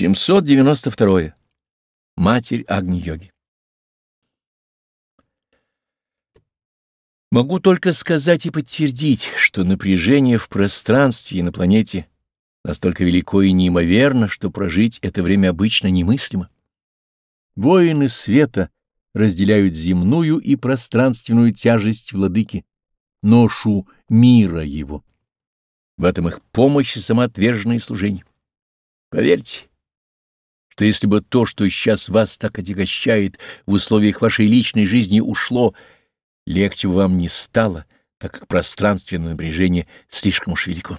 792. Матерь Агни-йоги Могу только сказать и подтвердить, что напряжение в пространстве и на планете настолько велико и неимоверно, что прожить это время обычно немыслимо. Воины света разделяют земную и пространственную тяжесть владыки, ношу мира его. В этом их помощь и самоотверженное служение. Поверьте, что если бы то, что сейчас вас так отягощает в условиях вашей личной жизни, ушло, легче бы вам не стало, так как пространственное напряжение слишком уж велико.